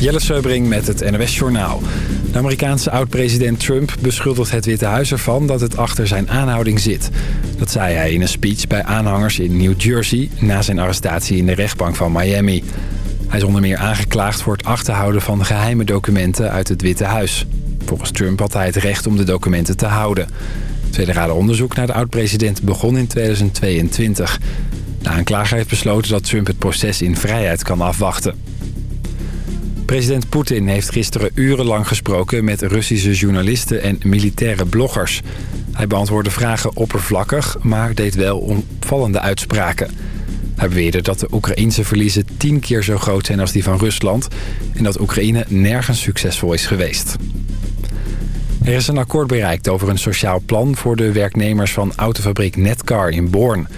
Jelle Seubring met het NOS Journaal. De Amerikaanse oud-president Trump beschuldigt het Witte Huis ervan dat het achter zijn aanhouding zit. Dat zei hij in een speech bij aanhangers in New Jersey na zijn arrestatie in de rechtbank van Miami. Hij is onder meer aangeklaagd voor het achterhouden van geheime documenten uit het Witte Huis. Volgens Trump had hij het recht om de documenten te houden. Het federale onderzoek naar de oud-president begon in 2022. De aanklager heeft besloten dat Trump het proces in vrijheid kan afwachten. President Poetin heeft gisteren urenlang gesproken met Russische journalisten en militaire bloggers. Hij beantwoordde vragen oppervlakkig, maar deed wel opvallende uitspraken. Hij beweerde dat de Oekraïnse verliezen tien keer zo groot zijn als die van Rusland... en dat Oekraïne nergens succesvol is geweest. Er is een akkoord bereikt over een sociaal plan voor de werknemers van autofabriek Netcar in Born.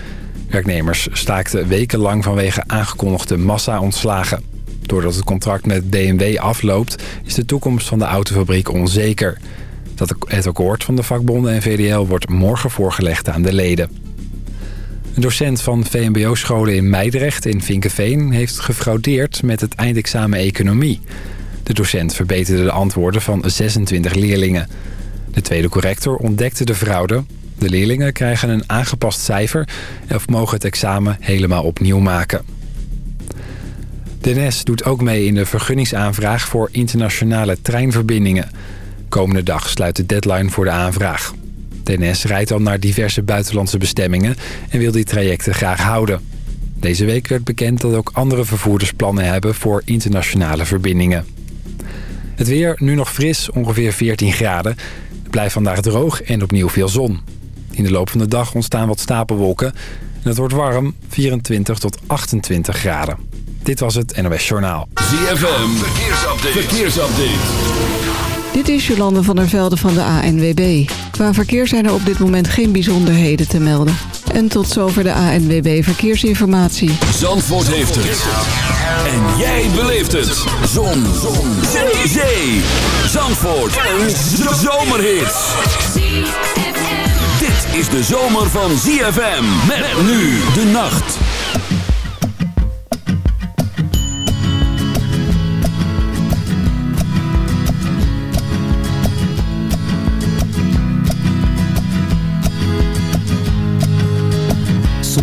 Werknemers staakten wekenlang vanwege aangekondigde massa-ontslagen. Doordat het contract met BMW afloopt, is de toekomst van de autofabriek onzeker. Dat het akkoord van de vakbonden en VDL wordt morgen voorgelegd aan de leden. Een docent van VMBO-scholen in Meidrecht in Vinkenveen heeft gefraudeerd met het eindexamen economie. De docent verbeterde de antwoorden van 26 leerlingen. De tweede corrector ontdekte de fraude. De leerlingen krijgen een aangepast cijfer of mogen het examen helemaal opnieuw maken. De doet ook mee in de vergunningsaanvraag voor internationale treinverbindingen. Komende dag sluit de deadline voor de aanvraag. De rijdt al naar diverse buitenlandse bestemmingen en wil die trajecten graag houden. Deze week werd bekend dat ook andere vervoerders plannen hebben voor internationale verbindingen. Het weer nu nog fris, ongeveer 14 graden. Het blijft vandaag droog en opnieuw veel zon. In de loop van de dag ontstaan wat stapelwolken. En het wordt warm, 24 tot 28 graden. Dit was het NOS Journaal. ZFM, verkeersupdate. verkeersupdate. Dit is Jolande van der Velde van de ANWB. Qua verkeer zijn er op dit moment geen bijzonderheden te melden. En tot zover de ANWB Verkeersinformatie. Zandvoort heeft het. En jij beleeft het. Zon. Zon. Zee. Zee. Zandvoort. Een zomerhit. Dit is de zomer van ZFM. Met nu de nacht.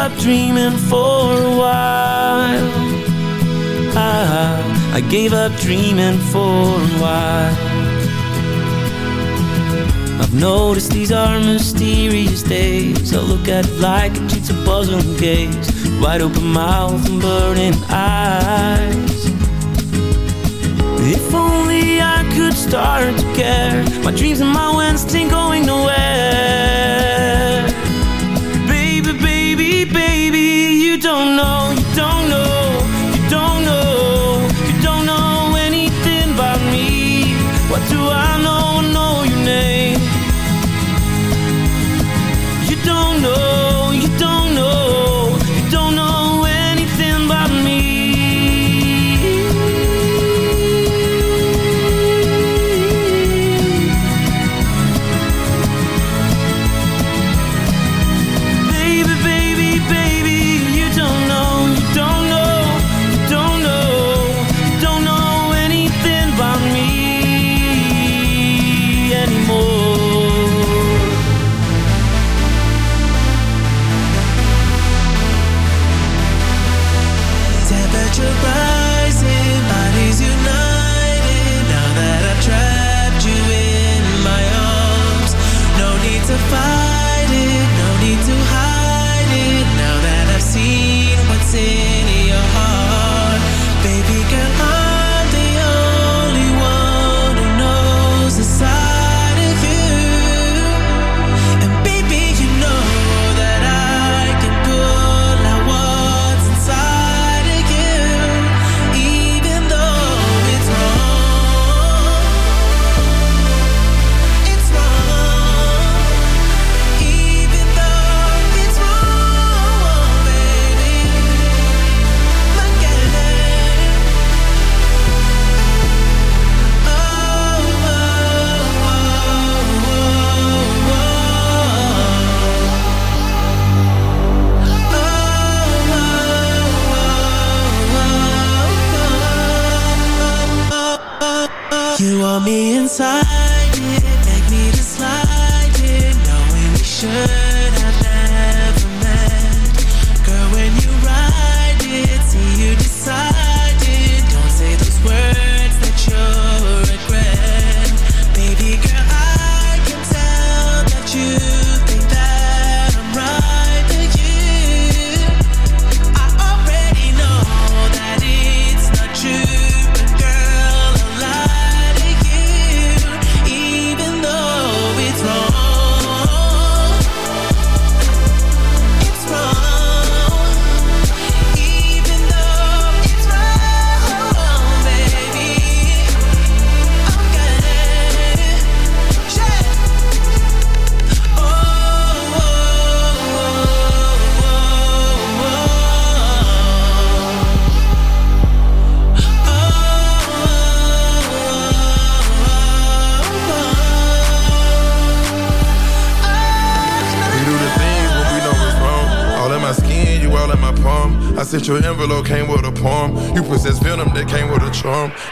Up dreaming for a while. I, I gave up dreaming for a while. I've noticed these are mysterious days. I look at it like a cheats a puzzling gaze. Wide open mouth and burning eyes. If only I could start to care. My dreams and my Wednesday going nowhere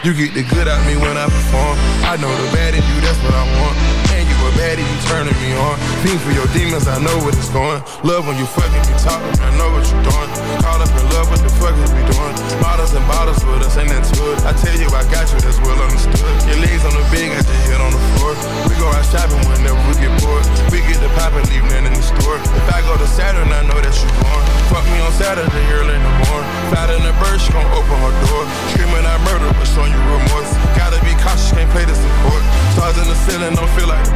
You get the good out me when I perform. I know the bad in you, that's what I want. A baddie, you turning me on. Fiend for your demons, I know what it's going. Love when you fucking me talking, I know what you're doing. Call up in love, what the fuck is we doing? Bottles and bottles with us, ain't that it. I tell you, I got you, that's well understood. Your legs on the bed, got your head on the floor. We go out shopping whenever we get bored. We get the pop and leave nothing in the store. If I go to Saturn, I know that you born. Fuck me on Saturday early in the morning. Fat in the bird, she gon' open her door. Screaming I murder, but showing you remorse. Gotta be cautious, can't play this in court. Stars in the ceiling, don't feel like a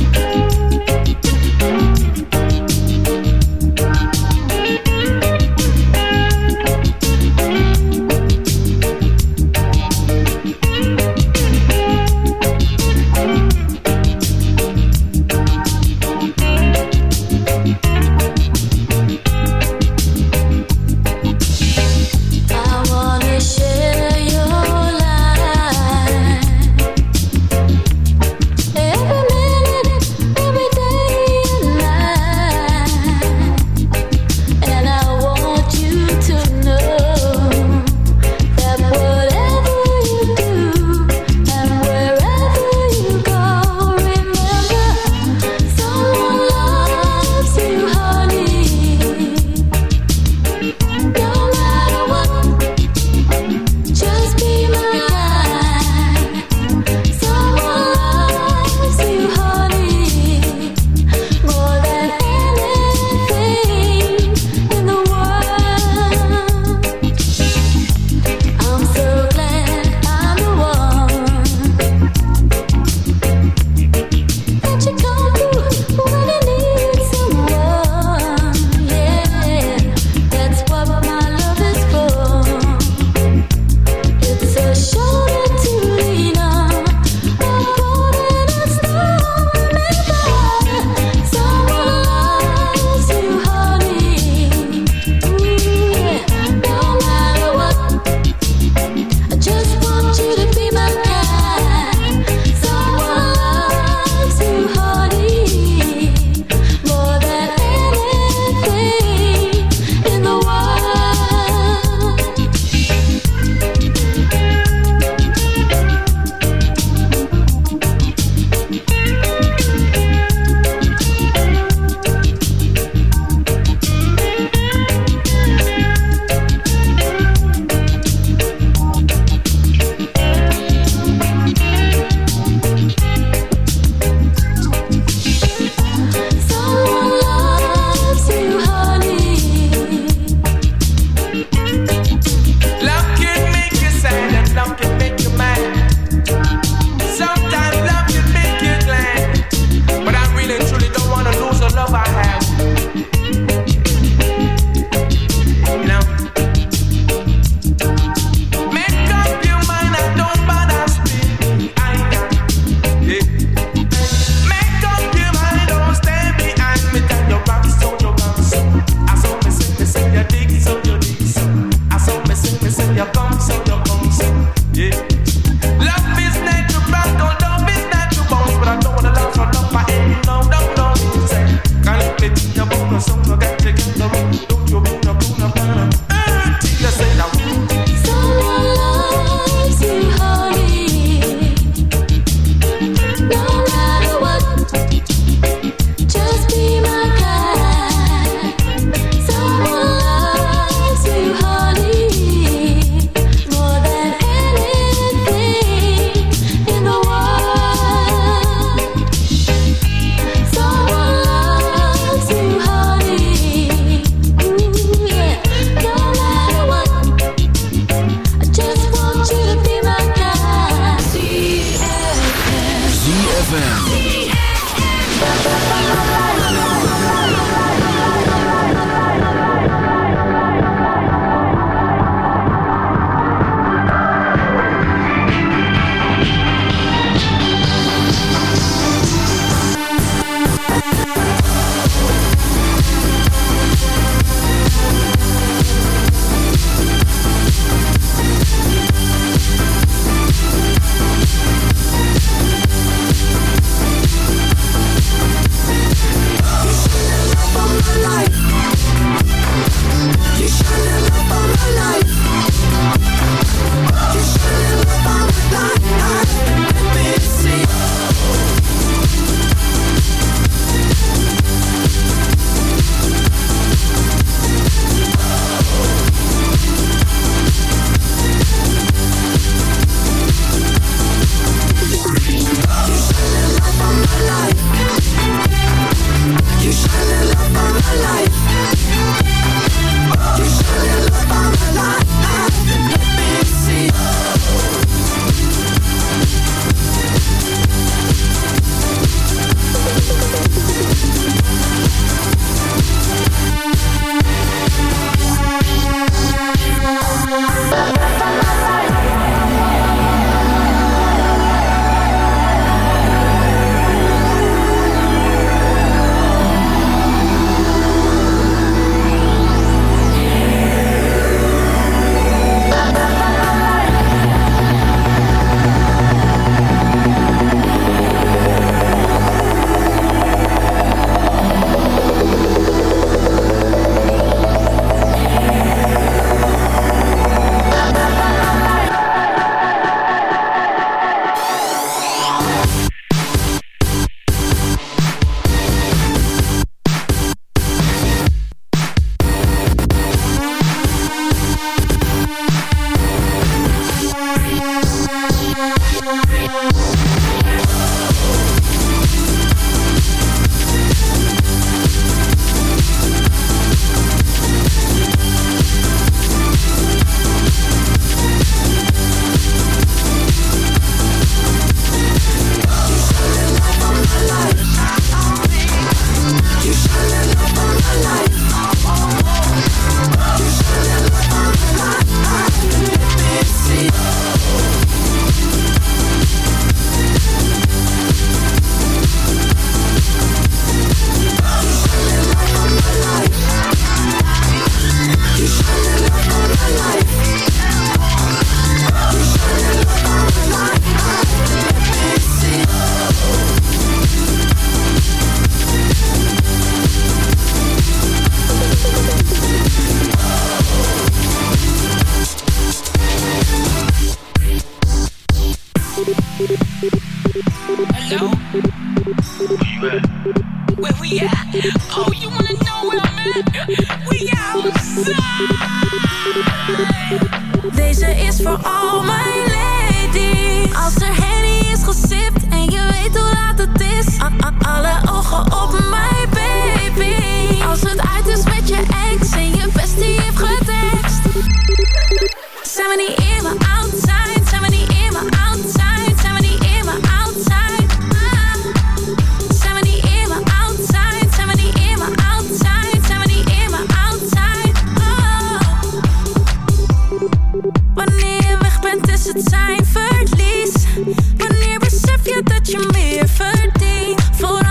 je dat je meer verdient. Vooral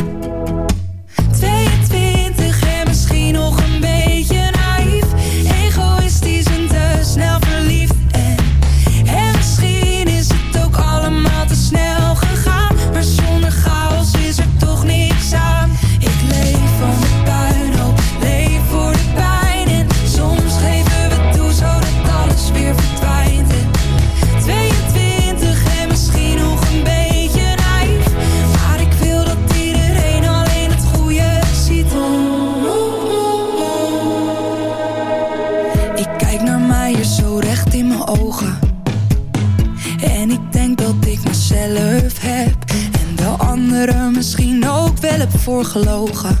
Voorgelogen.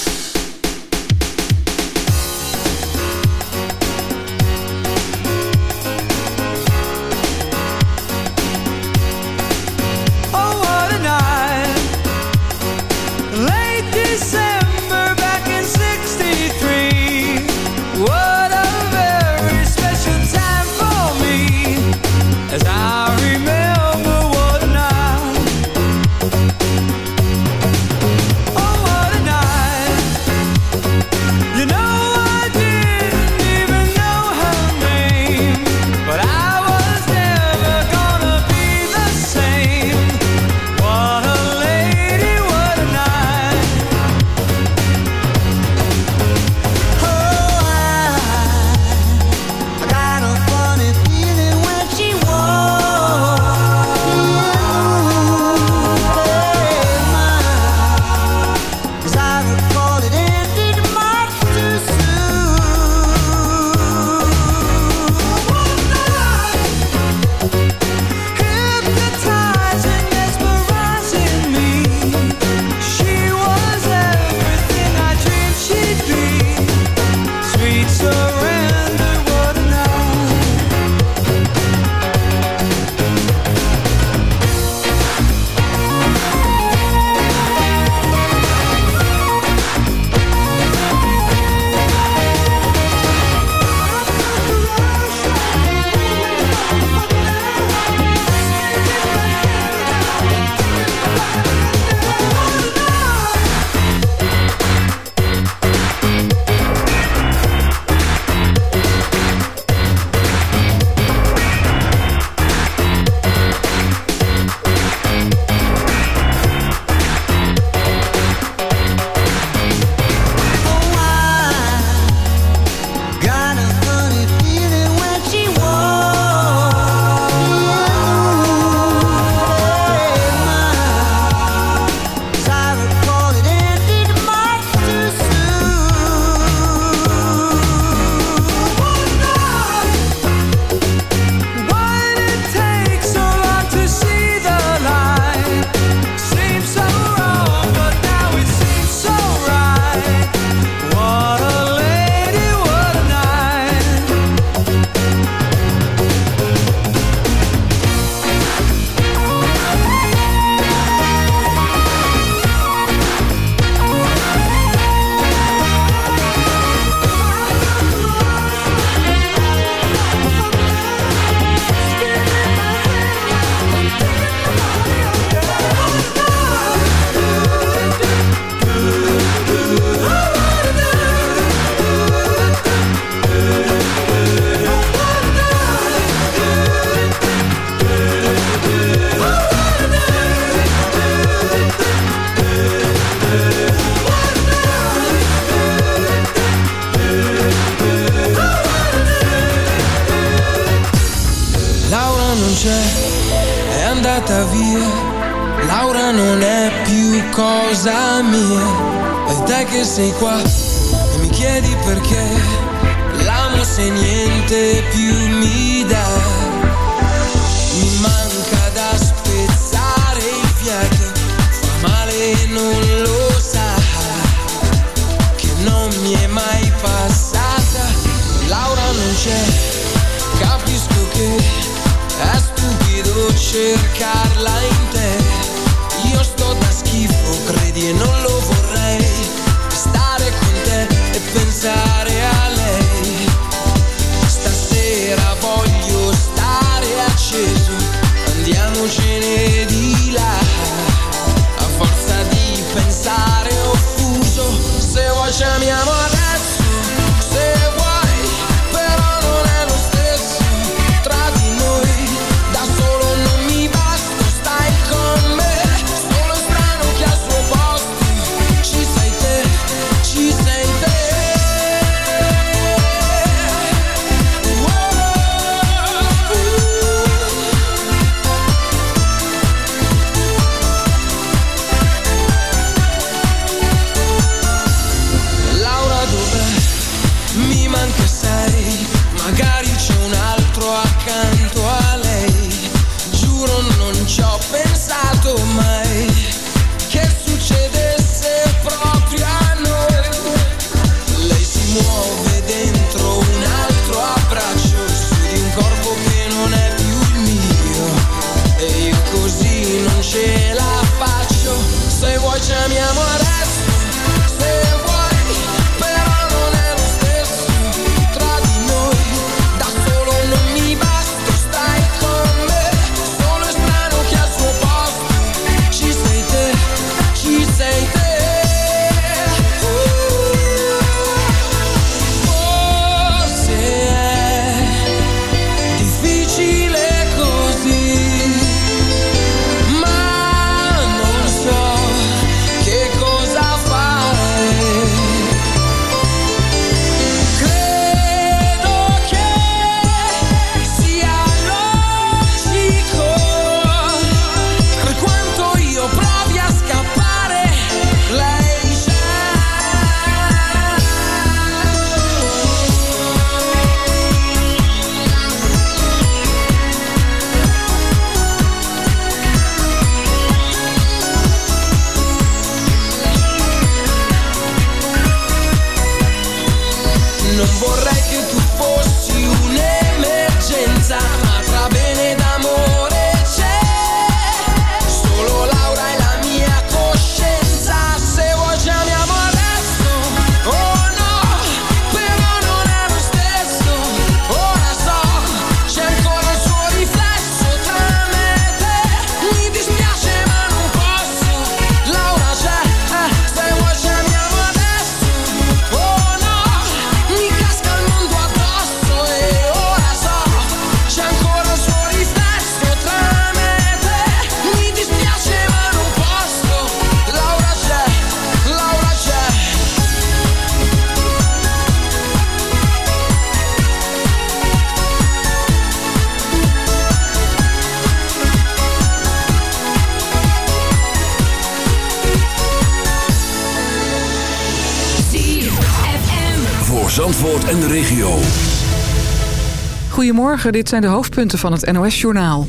Dit zijn de hoofdpunten van het NOS-journaal.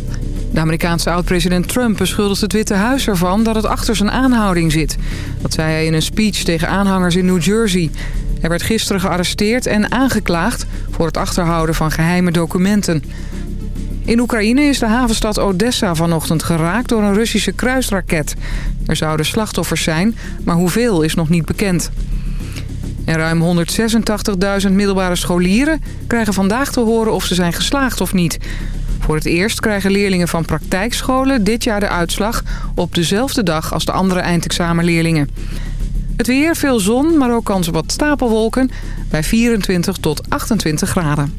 De Amerikaanse oud-president Trump beschuldigt het Witte Huis ervan dat het achter zijn aanhouding zit. Dat zei hij in een speech tegen aanhangers in New Jersey. Hij werd gisteren gearresteerd en aangeklaagd voor het achterhouden van geheime documenten. In Oekraïne is de havenstad Odessa vanochtend geraakt door een Russische kruisraket. Er zouden slachtoffers zijn, maar hoeveel is nog niet bekend. En ruim 186.000 middelbare scholieren krijgen vandaag te horen of ze zijn geslaagd of niet. Voor het eerst krijgen leerlingen van praktijkscholen dit jaar de uitslag op dezelfde dag als de andere eindexamenleerlingen. Het weer, veel zon, maar ook kans op wat stapelwolken bij 24 tot 28 graden.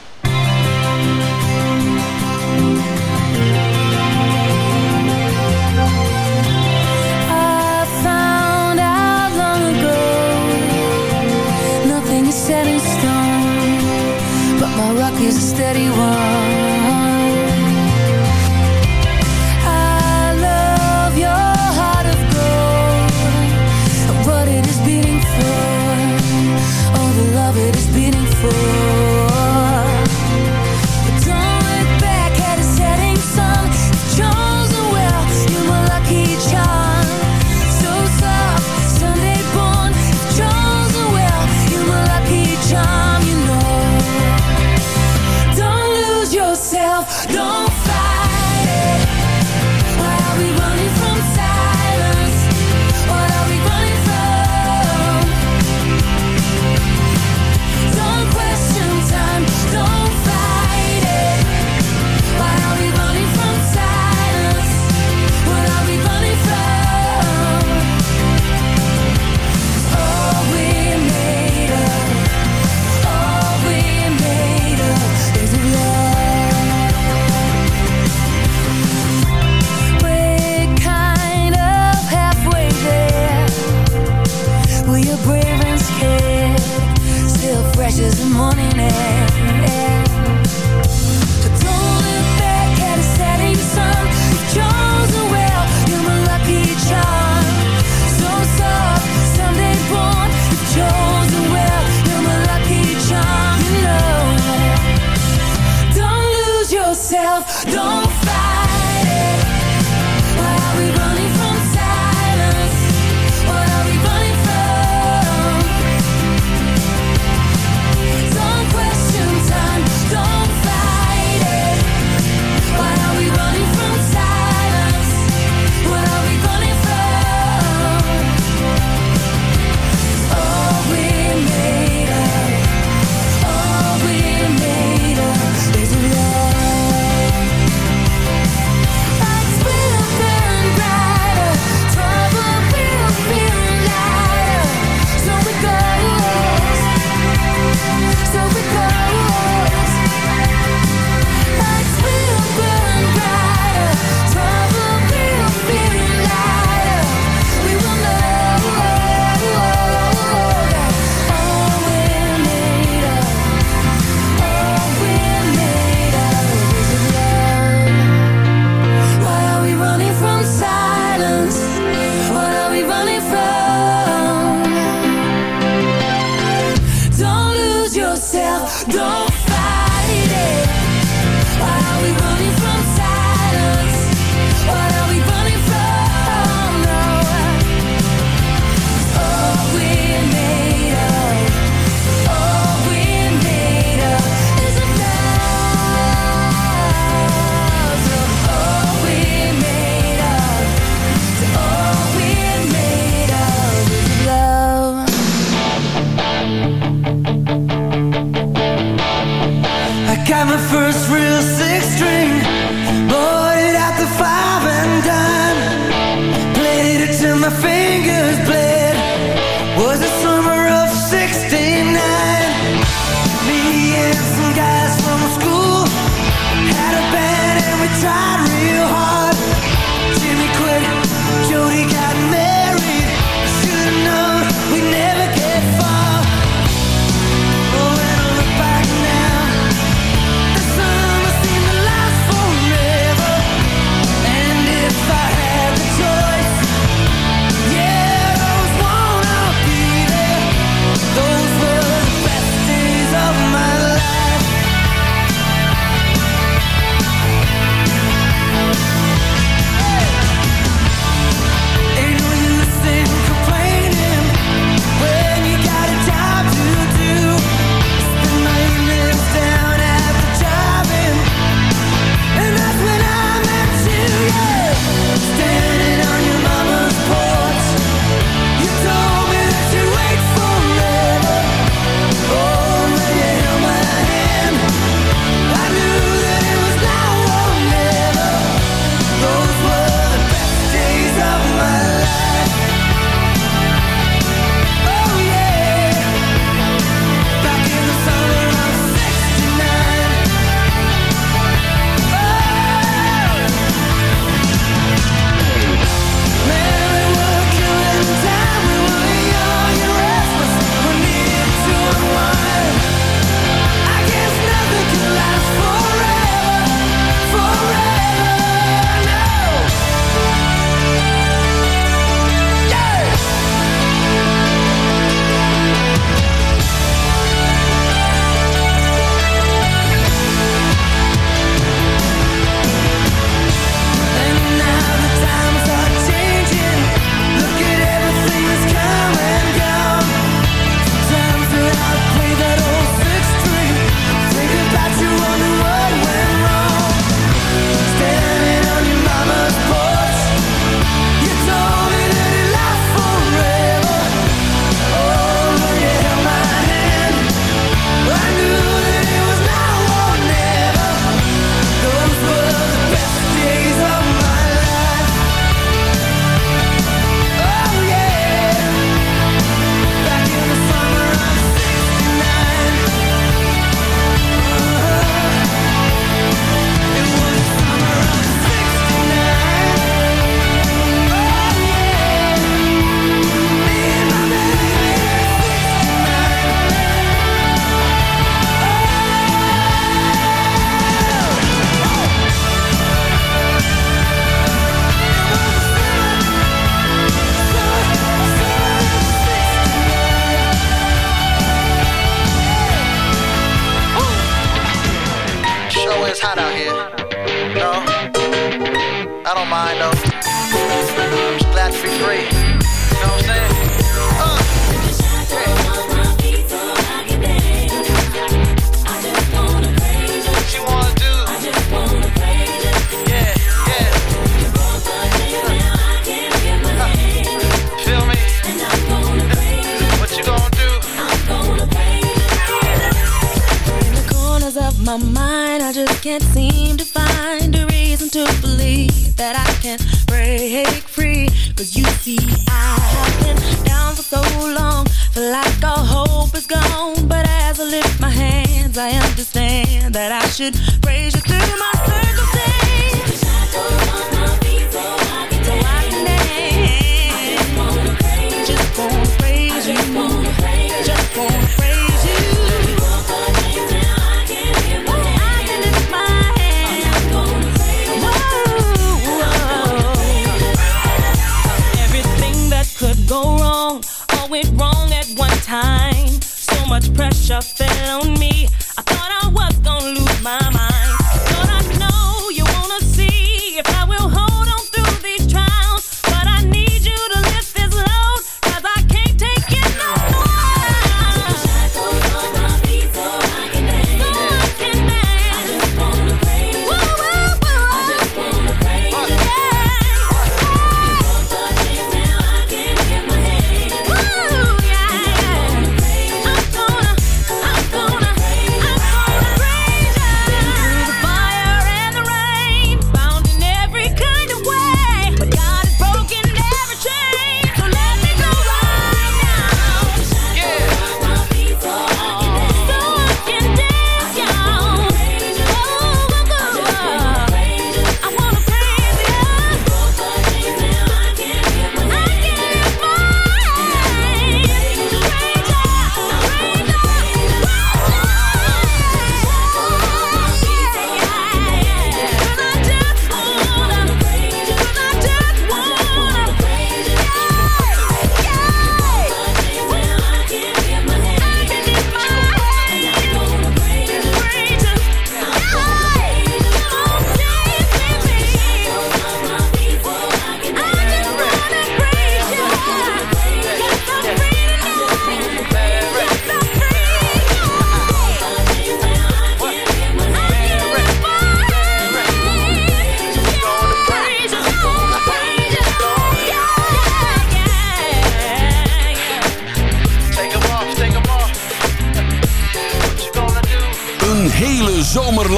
raise you through my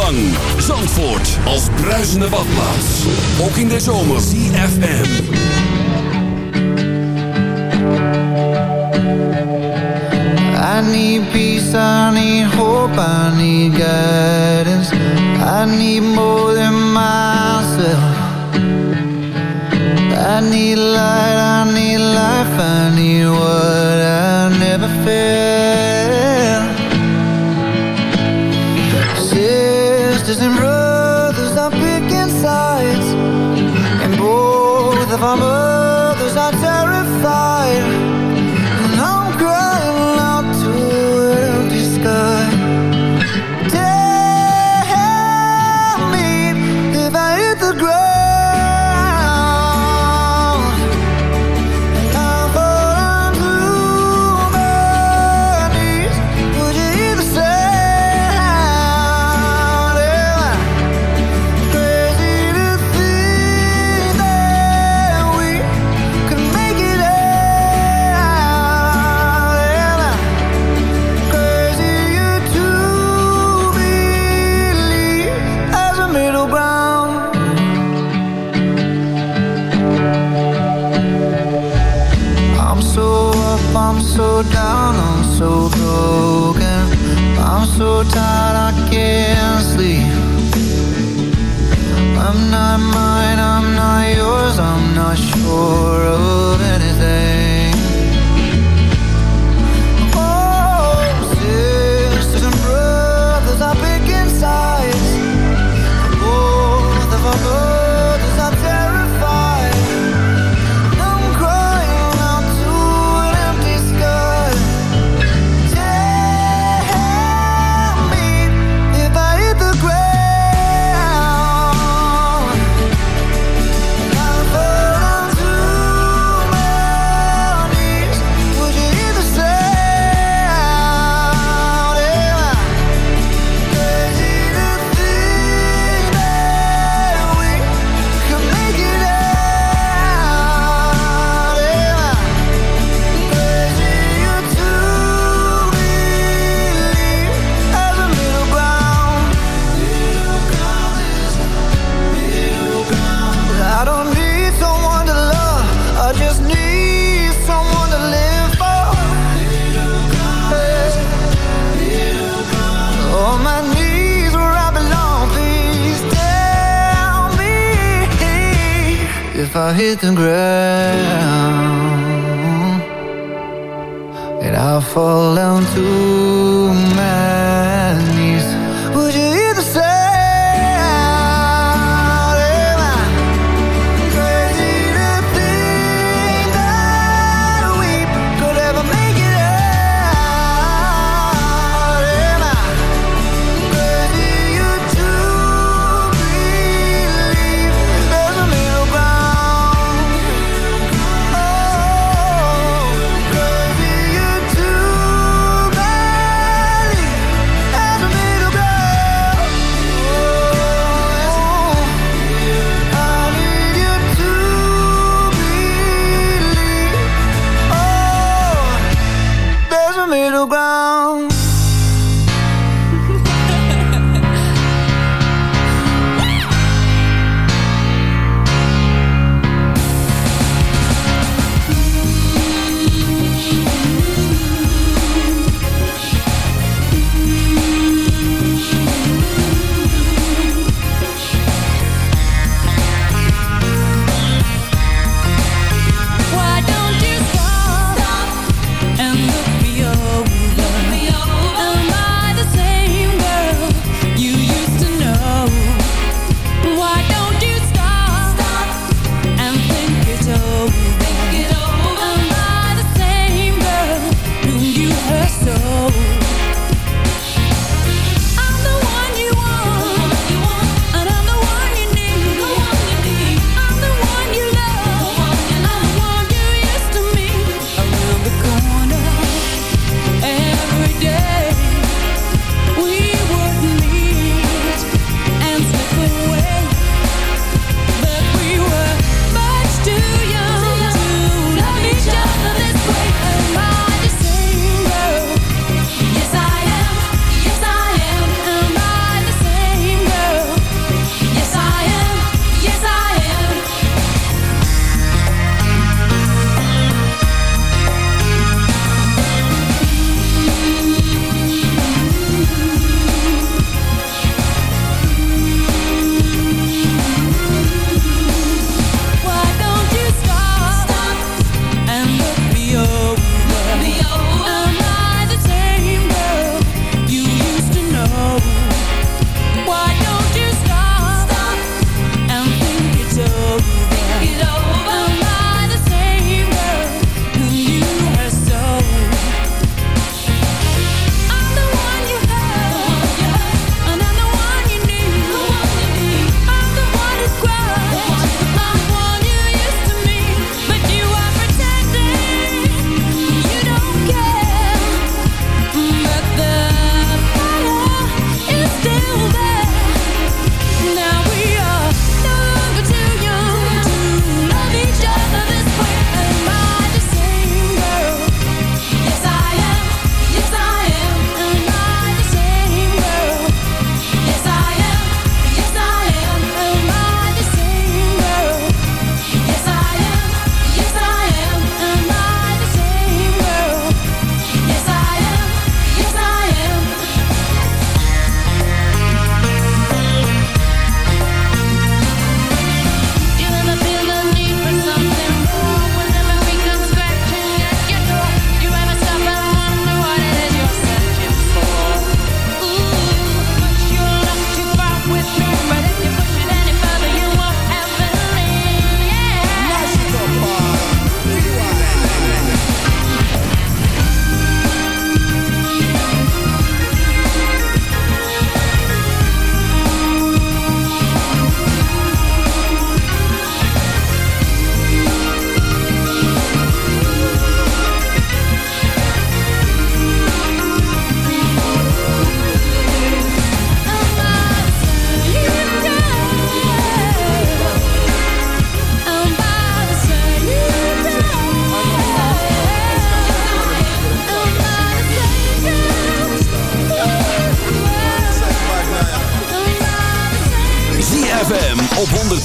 lang. Zandvoort als bruisende badplaats. Ook in de zomer. CFM. I need peace, I need hope, I need guidance. I need more than myself. I need light, I need life, I need time.